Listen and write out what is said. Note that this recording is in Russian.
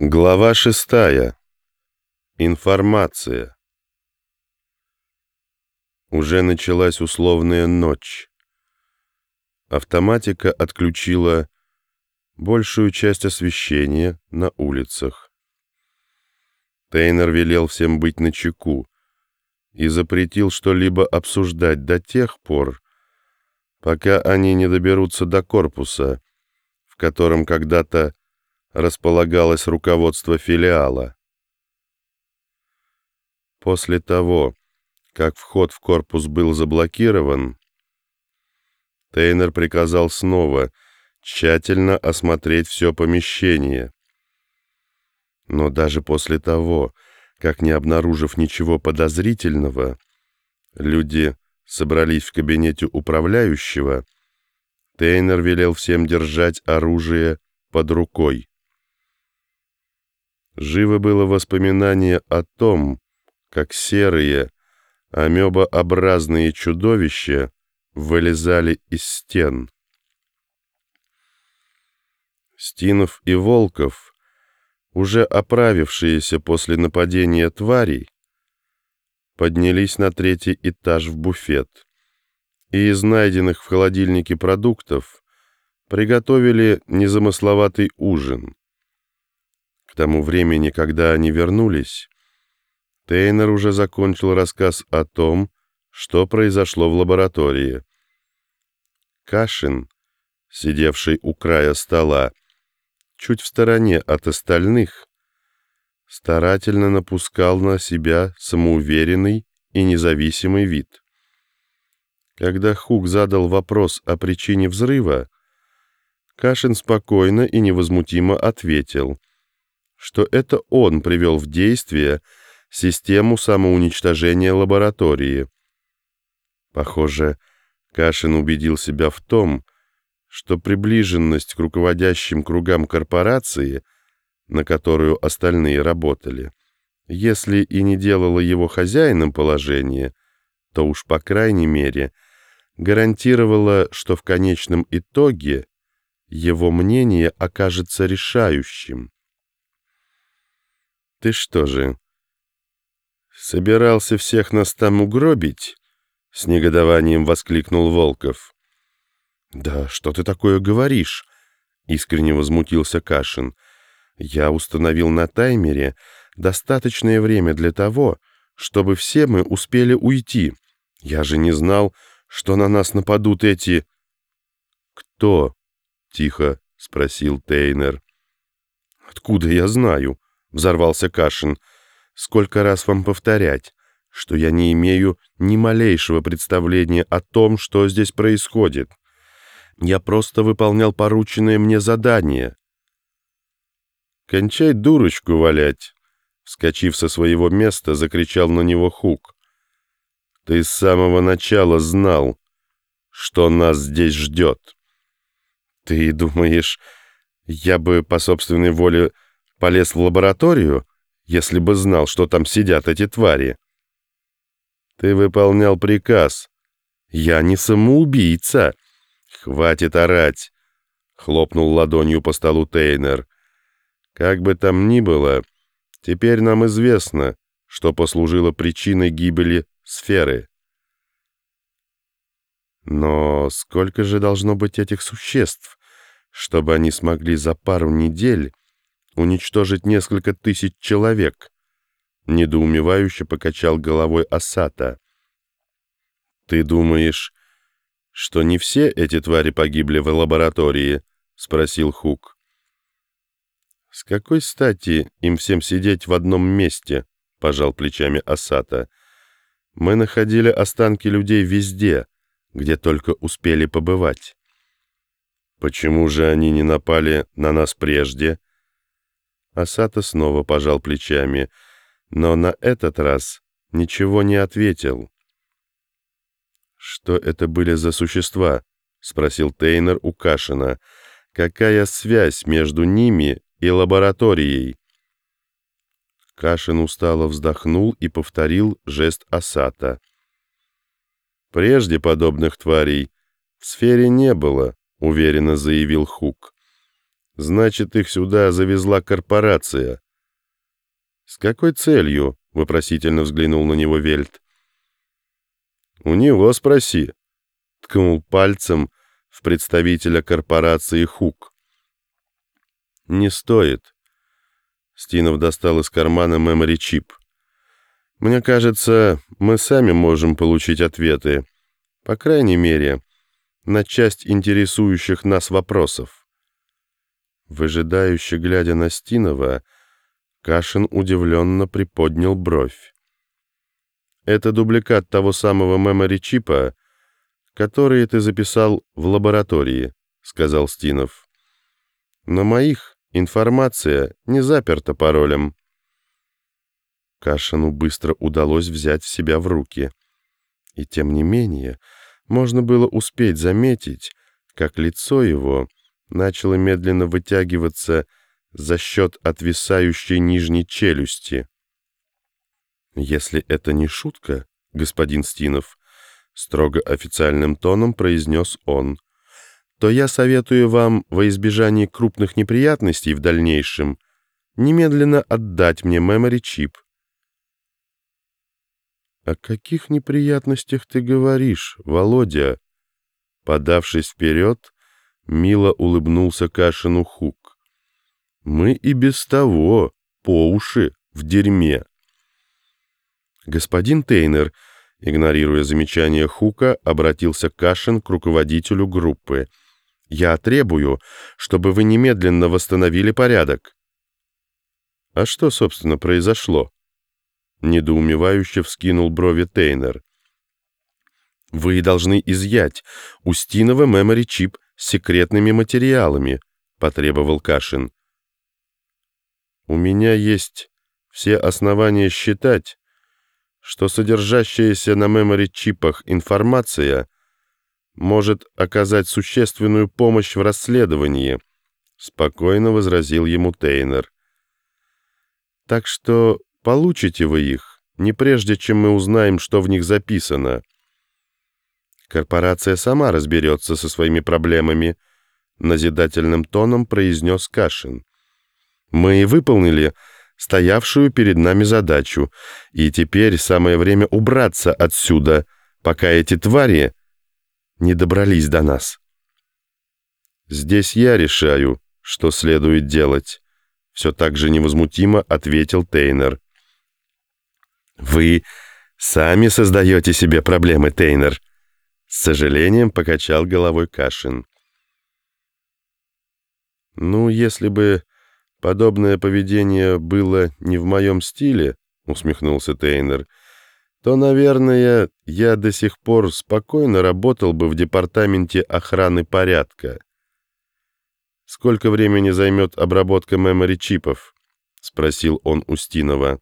Глава шестая. Информация. Уже началась условная ночь. Автоматика отключила большую часть освещения на улицах. Тейнер велел всем быть начеку и запретил что-либо обсуждать до тех пор, пока они не доберутся до корпуса, в котором когда-то располагалось руководство филиала. После того, как вход в корпус был заблокирован, Тейнер приказал снова тщательно осмотреть все помещение. Но даже после того, как не обнаружив ничего подозрительного, люди собрались в кабинете управляющего, Тейнер велел всем держать оружие под рукой. Живо было воспоминание о том, как серые, амебообразные чудовища вылезали из стен. Стинов и Волков, уже оправившиеся после нападения тварей, поднялись на третий этаж в буфет и из найденных в холодильнике продуктов приготовили незамысловатый ужин тому времени, когда они вернулись, Тейнер уже закончил рассказ о том, что произошло в лаборатории. Кашин, сидевший у края стола, чуть в стороне от остальных, старательно напускал на себя самоуверенный и независимый вид. Когда Хук задал вопрос о причине взрыва, Кашин спокойно и невозмутимо ответил — что это он привел в действие систему самоуничтожения лаборатории. Похоже, Кашин убедил себя в том, что приближенность к руководящим кругам корпорации, на которую остальные работали, если и не делала его хозяином положения, то уж по крайней мере гарантировала, что в конечном итоге его мнение окажется решающим. «Ты что же, собирался всех нас там угробить?» — с негодованием воскликнул Волков. «Да что ты такое говоришь?» — искренне возмутился Кашин. «Я установил на таймере достаточное время для того, чтобы все мы успели уйти. Я же не знал, что на нас нападут эти...» «Кто?» — тихо спросил Тейнер. «Откуда я знаю?» — взорвался Кашин. «Сколько раз вам повторять, что я не имею ни малейшего представления о том, что здесь происходит. Я просто выполнял порученное мне задание». «Кончай дурочку валять!» Вскочив со своего места, закричал на него Хук. «Ты с самого начала знал, что нас здесь ждет. Ты думаешь, я бы по собственной воле полез в лабораторию, если бы знал, что там сидят эти твари. Ты выполнял приказ. Я не самоубийца. Хватит орать, хлопнул ладонью по столу Тейнер. Как бы там ни было, теперь нам известно, что послужило причиной гибели сферы. Но сколько же должно быть этих существ, чтобы они смогли за пару недель уничтожить несколько тысяч человек», — недоумевающе покачал головой Асата. «Ты думаешь, что не все эти твари погибли в лаборатории?» — спросил Хук. «С какой стати им всем сидеть в одном месте?» — пожал плечами Асата. «Мы находили останки людей везде, где только успели побывать». «Почему же они не напали на нас прежде?» Асата снова пожал плечами, но на этот раз ничего не ответил. «Что это были за существа?» — спросил Тейнер у Кашина. «Какая связь между ними и лабораторией?» Кашин устало вздохнул и повторил жест Асата. «Прежде подобных тварей в сфере не было», — уверенно заявил Хук. Значит, их сюда завезла корпорация. С какой целью? Вопросительно взглянул на него Вельт. У него спроси. Ткнул пальцем в представителя корпорации Хук. Не стоит. Стинов достал из кармана мемори-чип. Мне кажется, мы сами можем получить ответы. По крайней мере, на часть интересующих нас вопросов. Выжидающе глядя на Стинова, Кашин удивленно приподнял бровь. Это дубликат того самого мемори-чипа, который ты записал в лаборатории, сказал Стинов. На моих информация не заперта паролем. Кашину быстро удалось взять себя в руки. И тем не менее, можно было успеть заметить, как лицо его начало медленно вытягиваться за счет отвисающей нижней челюсти. «Если это не шутка, господин Стинов», — строго официальным тоном произнес он, «то я советую вам во избежание крупных неприятностей в дальнейшем немедленно отдать мне мемори-чип». «О каких неприятностях ты говоришь, Володя?» Подавшись вперед, мило улыбнулся Кашину Хук. «Мы и без того по уши в дерьме». Господин Тейнер, игнорируя замечание Хука, обратился Кашин к руководителю группы. «Я требую, чтобы вы немедленно восстановили порядок». «А что, собственно, произошло?» Недоумевающе вскинул брови Тейнер. «Вы должны изъять у Стинова мемори-чип секретными материалами», — потребовал Кашин. «У меня есть все основания считать, что содержащаяся на мемори-чипах информация может оказать существенную помощь в расследовании», — спокойно возразил ему Тейнер. «Так что Получите вы их, не прежде, чем мы узнаем, что в них записано. Корпорация сама разберется со своими проблемами, назидательным тоном произнес Кашин. Мы выполнили стоявшую перед нами задачу, и теперь самое время убраться отсюда, пока эти твари не добрались до нас. Здесь я решаю, что следует делать, все так же невозмутимо ответил Тейнер. «Вы сами создаете себе проблемы, Тейнер», — с сожалением покачал головой Кашин. «Ну, если бы подобное поведение было не в моем стиле», — усмехнулся Тейнер, «то, наверное, я до сих пор спокойно работал бы в департаменте охраны порядка». «Сколько времени займет обработка мемори-чипов?» — спросил он Устинова.